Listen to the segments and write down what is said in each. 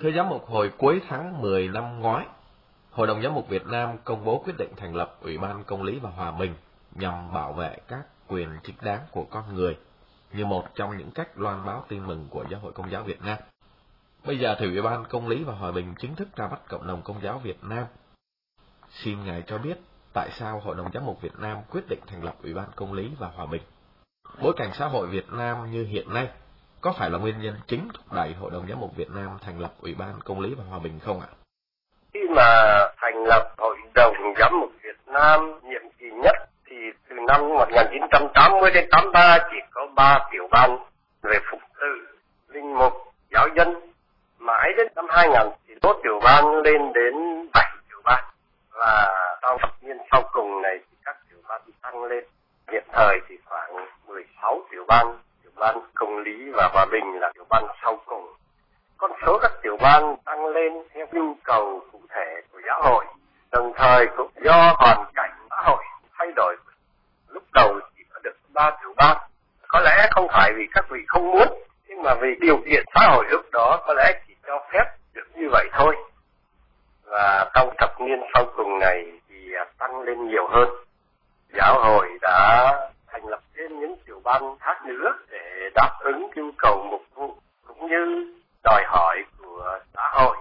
Thưa giám mục, hồi cuối tháng 10 năm ngoái, Hội đồng Giám mục Việt Nam công bố quyết định thành lập Ủy ban Công lý và Hòa bình nhằm bảo vệ các quyền chính đáng của con người như một trong những cách loan báo tin mừng của Giáo hội Công giáo Việt Nam. Bây giờ thì Ủy ban Công lý và Hòa bình chính thức ra mắt cộng đồng Công giáo Việt Nam. Xin Ngài cho biết tại sao Hội đồng Giám mục Việt Nam quyết định thành lập Ủy ban Công lý và Hòa bình. Bối cảnh xã hội Việt Nam như hiện nay có phải là nguyên nhân chính thúc đẩy Hội đồng Giám mục Việt Nam thành lập Ủy ban Công lý và Hòa bình không ạ? Khi mà thành lập Hội đồng Giám mục Việt Nam nhiệm kỳ nhất thì từ năm 1980 đến 83 chỉ có 3 tiểu ban về phục sự, linh mục, giáo dân. Mãi đến năm 2000 thì số tiểu ban lên đến 7 tiểu ban. Và trong thập niên sau cùng này thì các tiểu ban tăng lên. Hiện thời thì khoảng 16 tiểu ban ban công lý và hòa bình là tiểu ban sau cùng. Con số các tiểu ban tăng lên theo nhu cầu cụ thể của giáo hội, đồng thời cũng do hoàn cảnh xã hội thay đổi. Lúc đầu chỉ có được ba tiểu ban, có lẽ không phải vì các vị không muốn, nhưng mà vì điều kiện xã hội lúc đó có lẽ chỉ cho phép được như vậy thôi. Và trong thập niên sau cùng này thì tăng lên nhiều hơn. Giáo hội đã thành lập thêm những tiểu ban khác nữa để đáp ứng nhu cầu mục vụ cũng như đòi hỏi của xã hội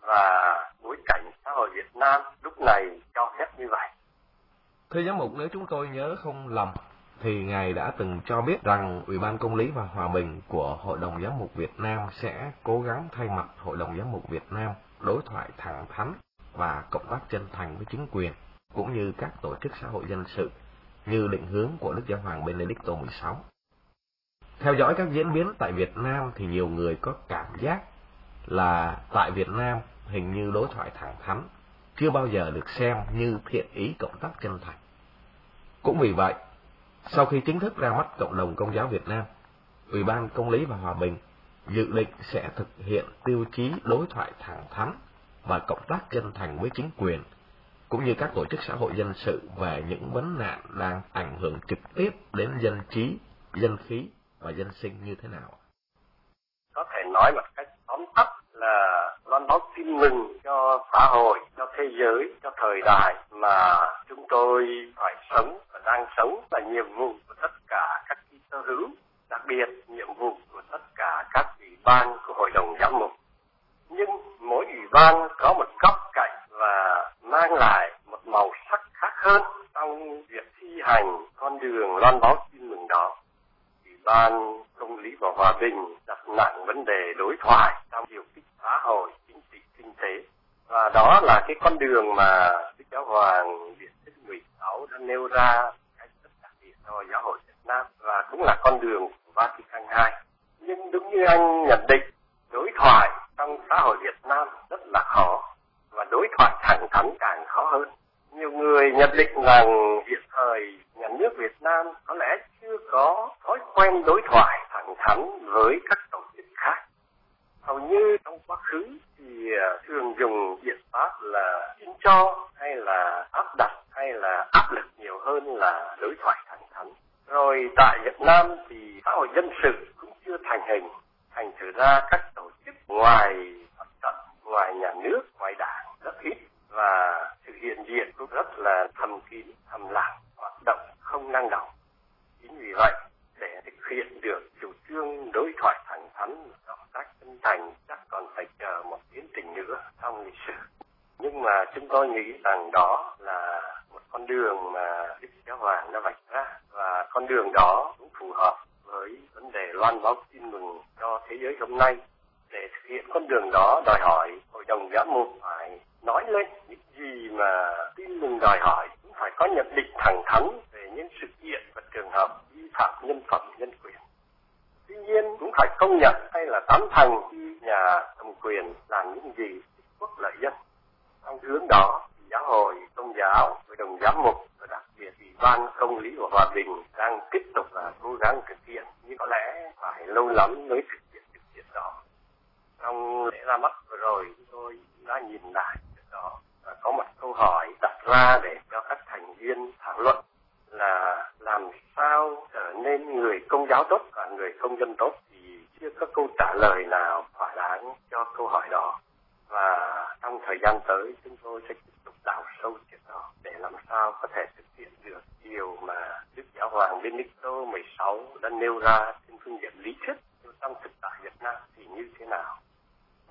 và bối cảnh xã hội Việt Nam lúc này cho phép như vậy. Thưa giám mục, nếu chúng tôi nhớ không lầm, thì Ngài đã từng cho biết rằng Ủy ban Công lý và Hòa bình của Hội đồng Giám mục Việt Nam sẽ cố gắng thay mặt Hội đồng Giám mục Việt Nam đối thoại thẳng thắn và cộng tác chân thành với chính quyền, cũng như các tổ chức xã hội dân sự như định hướng của Đức Giáo hoàng Benedicto XVI. Theo dõi các diễn biến tại Việt Nam thì nhiều người có cảm giác là tại Việt Nam hình như đối thoại thẳng thắn chưa bao giờ được xem như thiện ý cộng tác chân thành. Cũng vì vậy, sau khi chính thức ra mắt cộng đồng công giáo Việt Nam, Ủy ban Công lý và Hòa bình dự định sẽ thực hiện tiêu chí đối thoại thẳng thắn và cộng tác chân thành với chính quyền cũng như các tổ chức xã hội dân sự về những vấn nạn đang ảnh hưởng trực tiếp đến dân trí, dân khí và dân sinh như thế nào? Có thể nói một cách tóm tắt là loan báo tin mừng cho xã hội, cho thế giới, cho thời đại mà chúng tôi phải sống và đang sống là nhiệm vụ của tất cả các ký hữu, đặc biệt nhiệm vụ của tất cả các ủy ban của Hội đồng Giám mục. Nhưng mỗi ủy ban có một góc cạnh và mang lại một màu sắc khác hơn trong việc thi hành con đường loan báo tin mừng đó. Ủy ban công lý và hòa bình đặt nặng vấn đề đối thoại trong điều kích xã hội, chính trị, kinh tế. Và đó là cái con đường mà Đức Giáo Hoàng Việt Thích 16 đã nêu ra cách rất đặc biệt cho giáo hội Việt Nam và cũng là con đường của Vatican II. Nhưng đúng như anh nhận định, đối thoại trong xã hội Việt Nam rất là khó và đối thoại thẳng thắn càng khó hơn. Nhiều người nhận định rằng hiện thời nhà nước Việt Nam có lẽ chưa có thói quen đối thoại thẳng thắn với các tổ chức khác. Hầu như trong quá khứ thì à, thường dùng biện pháp là xin cho hay là áp đặt hay là áp lực nhiều hơn là đối thoại thẳng thắn. Rồi tại Việt Nam thì xã hội dân sự cũng chưa thành hình, thành thử ra các tổ chức ngoài ngoài nhà nước, ngoài đảng rất ít và sự hiện diện cũng rất là thầm kín, thầm lặng, hoạt động không năng động. Chính vì vậy, để thực hiện được chủ trương đối thoại thẳng thắn, hợp tác chân thành chắc còn phải chờ một tiến trình nữa trong lịch sử. Nhưng mà chúng tôi nghĩ rằng đó là một con đường mà Đức Giáo Hoàng đã vạch ra và con đường đó cũng phù hợp với vấn đề loan báo tin mừng cho thế giới hôm nay. Để thực hiện con đường đó, đòi hỏi hội đồng giám mục phải nói lên những gì mà tin mừng đòi hỏi. Cũng phải có nhận định thẳng thắn về những sự kiện và trường hợp vi phạm nhân phẩm, nhân quyền. Tuy nhiên, cũng phải công nhận hay là tán thành nhà cầm quyền làm những gì quốc lợi dân trong hướng đó giáo hội công giáo hội đồng giám mục và đặc biệt ủy ban công lý đang tiếp tục là cố gắng thực hiện nhưng có lẽ phải lâu lắm mới thực hiện được việc đó. Trong lễ ra mắt vừa rồi, chúng tôi đã nhìn lại đó và có một câu hỏi đặt ra để cho các thành viên thảo luận là làm sao trở nên người công giáo tốt và người công dân tốt thì chưa có câu trả lời nào thỏa đáng cho câu hỏi đó. Và trong thời gian tới, chúng tôi sẽ tiếp tục đào sâu chuyện đó để làm sao có thể thực hiện Đức Giáo Hoàng Benedicto 16 đã nêu ra trên phương diện lý thuyết trong thực tại Việt Nam thì như thế nào.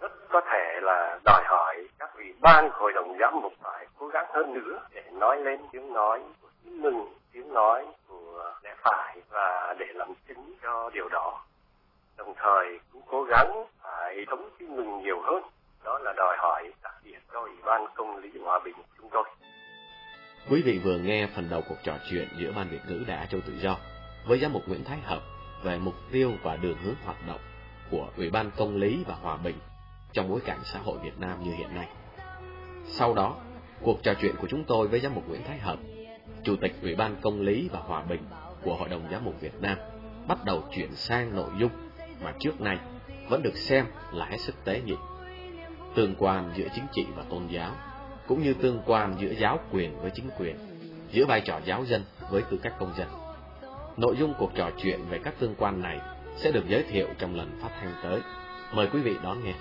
Rất có thể là đòi hỏi các ủy ban hội đồng giám mục phải cố gắng hơn nữa để nói lên tiếng nói của tín mừng, tiếng nói của lẽ phải và để làm chứng cho điều đó. Đồng thời cũng cố gắng phải thống tin mừng nhiều hơn. Đó là đòi hỏi đặc biệt cho Ủy ban Công lý Hòa bình của chúng tôi. Quý vị vừa nghe phần đầu cuộc trò chuyện giữa Ban Việt ngữ Đại Châu Tự Do với giám mục Nguyễn Thái Hợp về mục tiêu và đường hướng hoạt động của Ủy ban Công lý và Hòa bình trong bối cảnh xã hội Việt Nam như hiện nay. Sau đó, cuộc trò chuyện của chúng tôi với giám mục Nguyễn Thái Hợp, Chủ tịch Ủy ban Công lý và Hòa bình của Hội đồng Giám mục Việt Nam, bắt đầu chuyển sang nội dung mà trước nay vẫn được xem là hết sức tế nhị. Tương quan giữa chính trị và tôn giáo, cũng như tương quan giữa giáo quyền với chính quyền, giữa vai trò giáo dân với tư cách công dân. Nội dung cuộc trò chuyện về các tương quan này sẽ được giới thiệu trong lần phát thanh tới. Mời quý vị đón nghe.